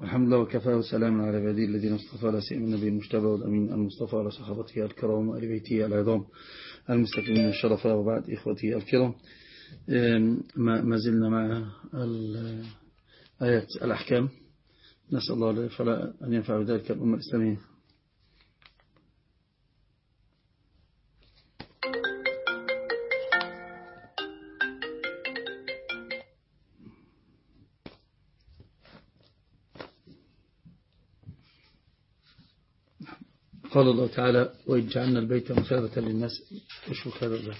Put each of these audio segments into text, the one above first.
والحمد لله وكفى وسلام على عباده الذين اصطفى لا سيما النبي المجتبى والأمين المصطفى على صحابته الكرام وآل بيته العظام المستقيمين الشرفاء وبعد إخوتي الكرام. ما زلنا مع آيات الأحكام. نسأل الله فلا أن ينفع بذلك الأمة الإسلامية. قال الله تعالى وإن جعلنا البيت مثابة للناس أشوف هذا البيت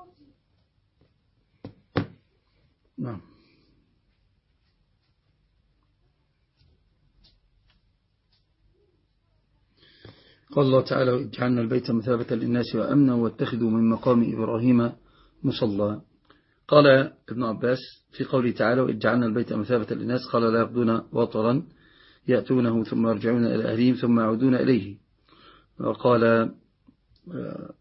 نعم قال الله تعالى اجعلنا البيت مثابة للناس وأمنا واتخذوا من مقام إبراهيم مصلى. قال ابن عباس في قوله تعالى واجعلنا البيت مثابة للناس. قال لا يقضون وطرا يأتونه ثم يرجعون إلى أهلهم ثم يعودون إليه. وقال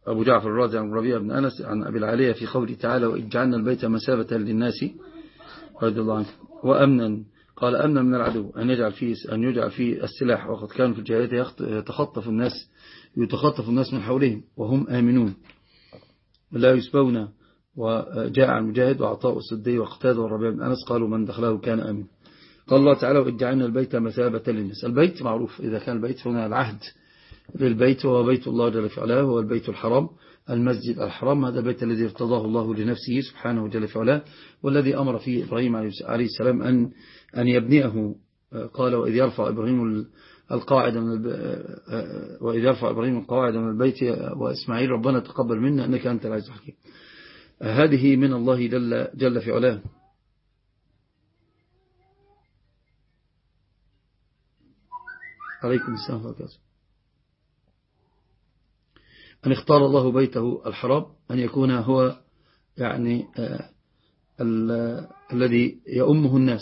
أبو جعفر الرازي عن ربيع بن أنس عن أبي العالية في قوله تعالى وإجعلنا البيت مسابة للناس رضي الله عنه وأمنا قال أمنا من العدو أن يجعل فيه أن يجعل فيه السلاح وقد كان في الجاهلية يتخطف الناس يتخطف الناس من حولهم وهم آمنون. لا يسبون وجاء عن مجاهد وعطاء السدي وقتاد والربيع بن أنس قالوا من دخله كان آمن. قال الله تعالى وإجعلنا البيت مثابة للناس. البيت معروف إذا كان البيت هنا العهد للبيت وهو بيت الله جل في علاه هو البيت الحرام. المسجد الحرام هذا البيت الذي ارتضاه الله لنفسه سبحانه جل في علاه والذي أمر فيه إبراهيم عليه السلام أن أن يبنيه. قال وإذ يرفع إبراهيم القاعدة من وإذ يرفع إبراهيم القواعد من البيت وإسماعيل ربنا تقبل منا أنك أنت العزيز الحكيم. هذه من الله جل, جل في علاه. عليكم السلام وبركاته. أن اختار الله بيته الحرام أن يكون هو يعني الذي يؤمه الناس.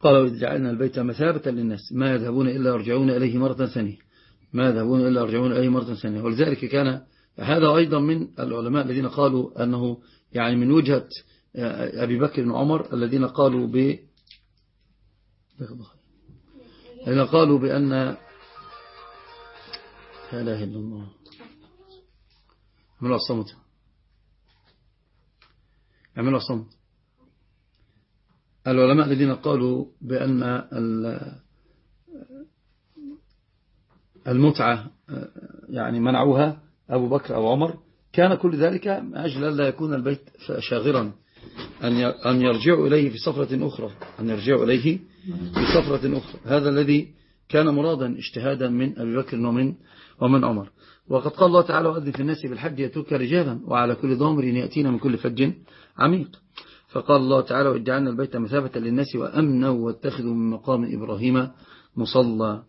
قال وإذ جعلنا البيت مثابة للناس ما يذهبون إلا يرجعون إليه مرة ثانية. ما يذهبون إلا يرجعون إليه مرة ثانية. ولذلك كان هذا أيضا من العلماء الذين قالوا أنه يعني من وجهة أبي بكر وعمر الذين قالوا ب الذين قالوا بأن لا إله إلا الله. عملوا الصمت عملوا الصمت العلماء الذين قالوا بأن المتعة يعني منعوها أبو بكر أو عمر. كان كل ذلك أجل لا يكون البيت شاغرا أن يرجعوا إليه في سفرة أخرى أن يرجعوا إليه في سفرة أخرى. هذا الذي كان مرادا اجتهادا من أبي بكر ومن ومن عمر. وقد قال الله تعالى وأذن في الناس بالحج يتوك رجالا وعلى كل ضامر يأتينا من كل فج عميق. فقال الله تعالى وإجعلنا البيت مثابة للناس وأمنا واتخذوا من مقام إبراهيم مصلى.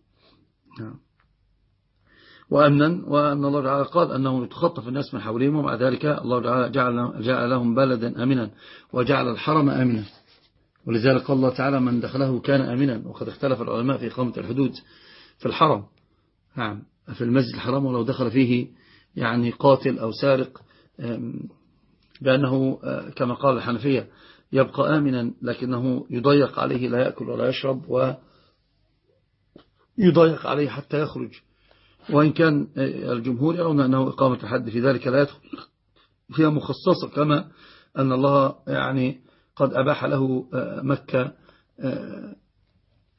وأمنا وأن الله تعالى قال أنه يتخطف الناس من حولهم ومع ذلك الله تعالى جعل, جعل لهم بلدا أمنا وجعل الحرم أمنا. ولذلك قال الله تعالى من دخله كان أمنا وقد اختلف العلماء في إقامة الحدود في الحرم. نعم في المسجد الحرام ولو دخل فيه يعني قاتل أو سارق بأنه كما قال الحنفية يبقى آمنا لكنه يضيق عليه لا يأكل ولا يشرب ويضيق عليه حتى يخرج. وإن كان الجمهور يرون أنه إقامة الحد في ذلك لا يدخل. فيها مخصصة كما أن الله يعني قد أباح له مكة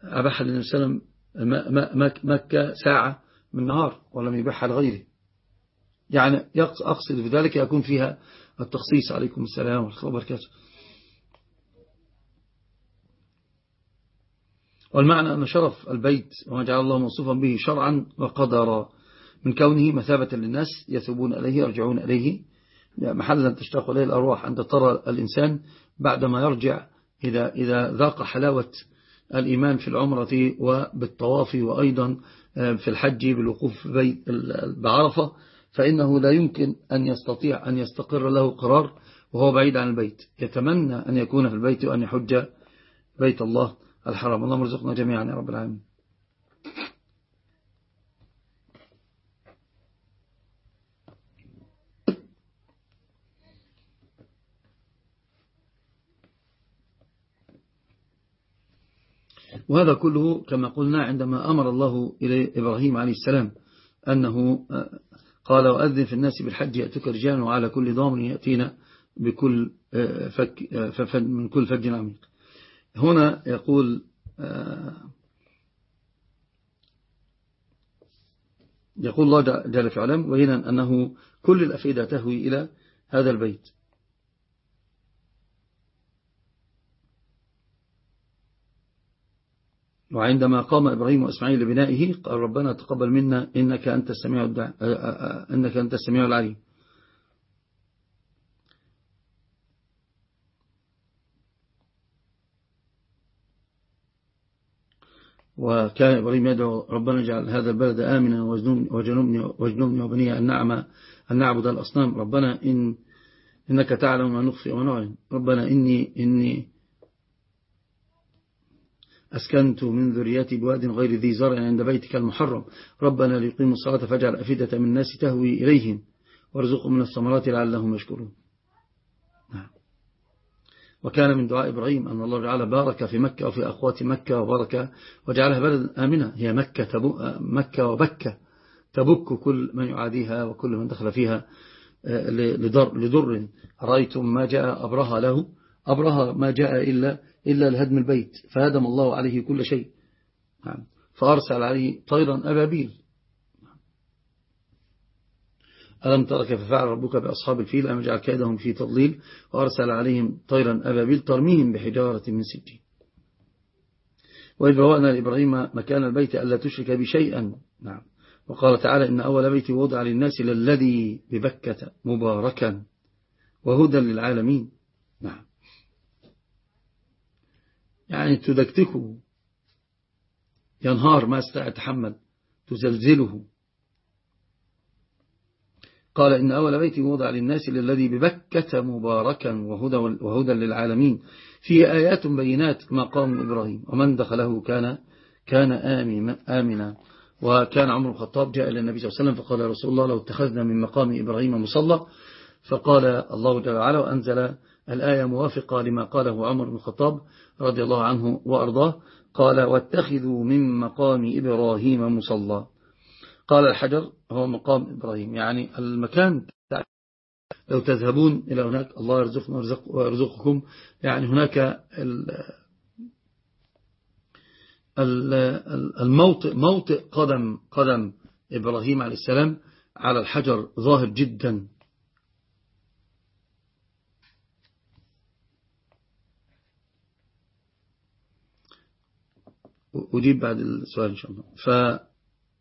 أباح للنبي صلى الله عليه وسلم مكة ساعة من نهار ولم يباحها لغيره. يعني أقصد بذلك يكون فيها التخصيص عليكم السلام ورحمة الله وبركاته. والمعنى أن شرف البيت وما جعل الله موصوفا به شرعا وقدرا. من كونه مثابة للناس يثوبون إليه يرجعون إليه. محلا تشتاق إليه الأرواح أنت ترى الإنسان بعدما يرجع إذا, إذا ذاق حلاوة الإيمان في العمرة وبالطواف وأيضا آه، في الحج بالوقوف بعرفة فإنه لا يمكن أن يستطيع أن يستقر له قرار وهو بعيد عن البيت. يتمنى أن يكون في البيت وأن يحج بيت الله. الحرام. اللهم ارزقنا جميعا يا رب العالمين. وهذا كله كما قلنا عندما أمر الله إلى إبراهيم عليه السلام أنه آه، قال وأذن في الناس بالحج يأتك رجال وعلى كل ضامن يأتينا بكل آه، فك آه، من كل فج عميق. هنا يقول يقول الله جل في علم وهنا أنه كل الأفئدة تهوي إلى هذا البيت. وعندما قام إبراهيم وإسماعيل لبنائه قال ربنا تقبل منا إنك أنت السميع إنك أنت السميع العليم. وكان إبراهيم يدعو ربنا اجعل هذا البلد آمنا وجنوبني, وجنوبني وبني أن, نعم أن نعبد الأصنام. ربنا إن إنك تعلم ما نخفي ونعلم ربنا إني, إني أسكنت من ذريتي بواد غير ذي زرع عند بيتك المحرم. ربنا ليقيموا الصلاة فاجعل أفئدة من الناس تهوي إليهم. وارزقهم من الثمرات لعلهم يشكرون. وكان من دعاء إبراهيم أن الله تعالى بارك في مكة وفي أخوات مكة وبارك وجعلها بلد آمنة. هي مكة, مكة وبكة. تبك كل من يعاديها وكل من دخل فيها آه، لضر, لضر رأيتم ما جاء أبرها له. أبرها ما جاء إلا إلا لهدم البيت فهدم الله عليه كل شيء. نعم. فأرسل عليه طيرا أبابيل. ألم ترى كيف فعل ربك بأصحاب الفيل أم جعل كيدهم في تضليل وأرسل عليهم طيرا أبابيل ترميهم بحجارة من سجين. وإذ بوأنا لإبراهيم مكان البيت ألا تشرك بشيئا نعم. وقال تعالى إن أول بيت وضع للناس للذي ببكة مباركا وهدى للعالمين. نعم. يعني تدكتكه ينهار ما يتحمل. تزلزله. قال إن أول بيت وضع للناس للذي ببكة مباركا وهدى, وهدى للعالمين. فيه آيات بينات مقام إبراهيم. ومن دخله كان كان آمنا. وكان عمر الخطاب جاء إلى النبي صلى الله عليه وسلم فقال رسول الله لو اتخذنا من مقام إبراهيم مصلى. فقال الله جل وعلا وأنزل الآية موافقة لما قاله عمر بن الخطاب رضي الله عنه وأرضاه. قال واتخذوا من مقام إبراهيم مصلى. قال الحجر هو مقام إبراهيم. يعني المكان لو تذهبون إلى هناك الله يرزقنا ويرزقكم يعني هناك الموطئ موطئ قدم قدم إبراهيم عليه السلام على الحجر ظاهر جدا. أجيب بعد السؤال إن شاء الله.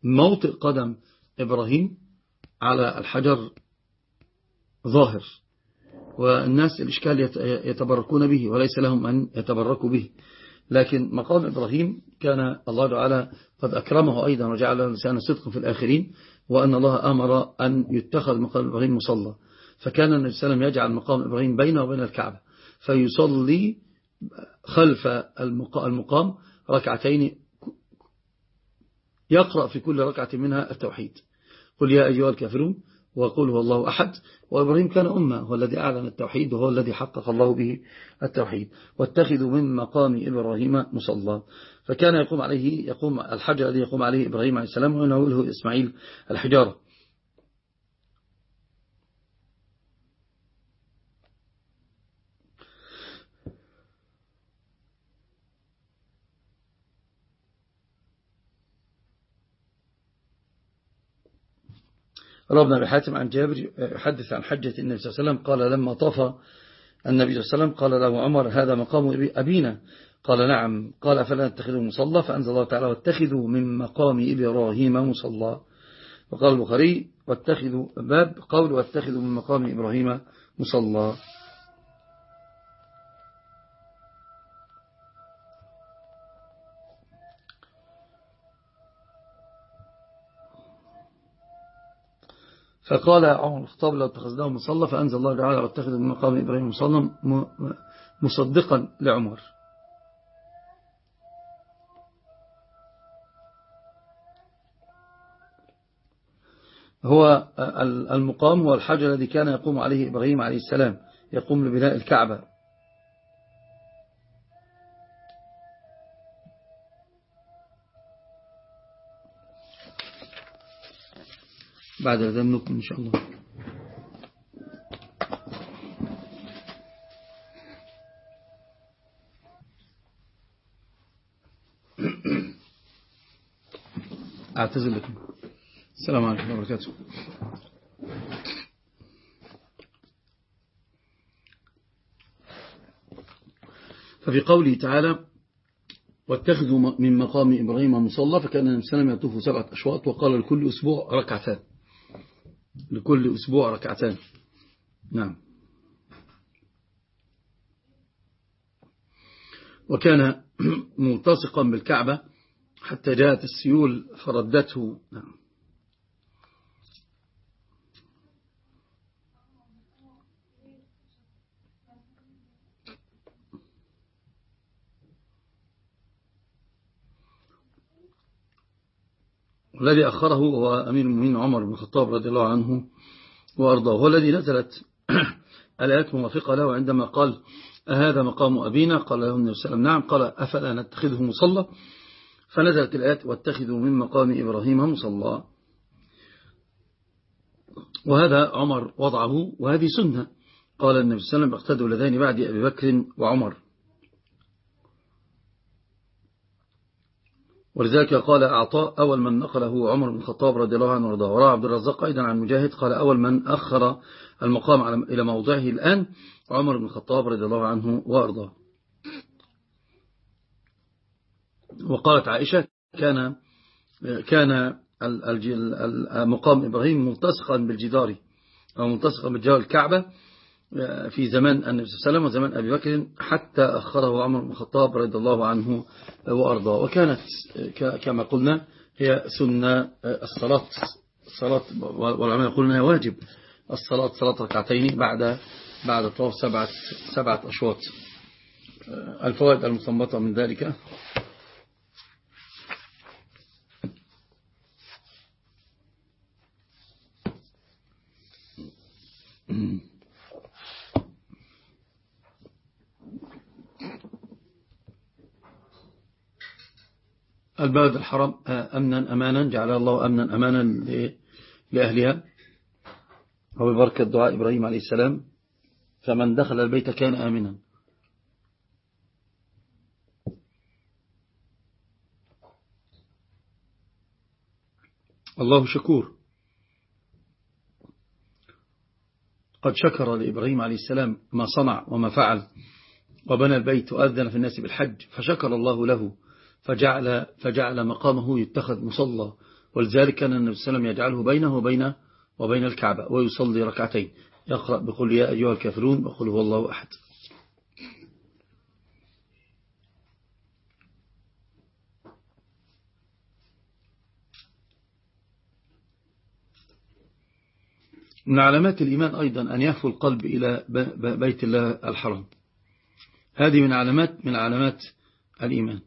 فموطئ قدم إبراهيم على الحجر ظاهر والناس الإشكال يتبركون به وليس لهم أن يتبركوا به. لكن مقام إبراهيم كان الله تعالى قد أكرمه أيضا وجعل لسان صدق في الآخرين وأن الله أمر أن يتخذ مقام إبراهيم مصلى. فكان النبي صلى الله عليه وسلم يجعل مقام إبراهيم بينه وبين الكعبة فيصلي خلف المقام ركعتين يقرأ في كل ركعة منها التوحيد. قل يا أيها الكافرون وقل هو الله أحد وإبراهيم كان أمة هو الذي أعلن التوحيد وهو الذي حقق الله به التوحيد. واتخذوا من مقام إبراهيم مصلى. فكان يقوم عليه يقوم الحجر الذي يقوم عليه إبراهيم عليه السلام ونوله إسماعيل الحجارة. ربنا بحاتم عن جابر يحدث عن حجة النبي صلى الله عليه وسلم قال لما طاف النبي صلى الله عليه وسلم قال له عمر هذا مقام أبينا. قال نعم. قال فلا نتخذوا مصلى؟ فأنزل الله تعالى واتخذوا من مقام إبراهيم مصلى. وقال البخاري واتخذوا باب قول واتخذوا من مقام إبراهيم مصلى. فقال عمر الخطاب لو اتخذناه مصلى فأنزل الله تعالى واتخذ من مقام إبراهيم مصلى مصدقا لعمر. هو المقام هو الحجر الذي كان يقوم عليه إبراهيم عليه السلام يقوم لبناء الكعبة. بعد ذلك نكمل إن شاء الله. أعتذر لكم. السلام عليكم وبركاته. ففي قوله تعالى واتخذوا من مقام إبراهيم مصلى فكأن النبي صلى الله عليه وسلم يطوف سبعة أشواط وقال لكل أسبوع ركعتان. لكل أسبوع ركعتان. نعم. وكان ملتصقا بالكعبة حتى جاءت السيول فردته. نعم. والذي أخره هو أمير المؤمنين عمر بن الخطاب رضي الله عنه وأرضاه هو الذي نزلت الآيات موافقة له عندما قال أهذا مقام أبينا؟ قال له النبي صلى الله عليه وسلم نعم. قال أفلا نتخذه مصلى؟ فنزلت الآيات واتخذوا من مقام إبراهيم مصلى. وهذا عمر وضعه وهذه سنة. قال النبي صلى الله عليه وسلم اقتدوا لذين بعد أبي بكر وعمر. ولذلك قال أعطاء أول من نقله عمر بن الخطاب رضي الله عنه وارضاه. وراء عبد الرزاق أيضا عن مجاهد قال أول من أخر المقام إلى موضعه الآن عمر بن الخطاب رضي الله عنه وارضاه. وقالت عائشة كان كان مقام إبراهيم ملتصقا بالجدار أو ملتصقا بالجدار الكعبة في زمان النبي صلى الله عليه وسلم وزمان أبي بكر حتى أخره عمر بن الخطاب رضي الله عنه وأرضاه. وكانت كما قلنا هي سنة الصلاة الصلاة والعلماء يقولون هي واجب. الصلاة صلاة ركعتين بعد بعد طواف سبعة سبعة أشواط. الفوائد المستنبطة من ذلك البلد الحرام أمنا أمانا جعل الله أمنا أمانا لأهلها. وببركة دعاء إبراهيم عليه السلام فمن دخل البيت كان آمنا. الله شكور. قد شكر لإبراهيم عليه السلام ما صنع وما فعل وبنى البيت وأذن في الناس بالحج فشكر الله له. فجعل, فجعل مقامه يتخذ مصلى ولذلك كان النبي صلى الله عليه وسلم يجعله بينه وبين وبين الكعبة ويصلي ركعتين. يقرأ بقول يا أيها الكافرون وقل هو الله أحد. من علامات الإيمان أيضا أن يهفو القلب إلى بيت الله الحرام. هذه من علامات من علامات الإيمان.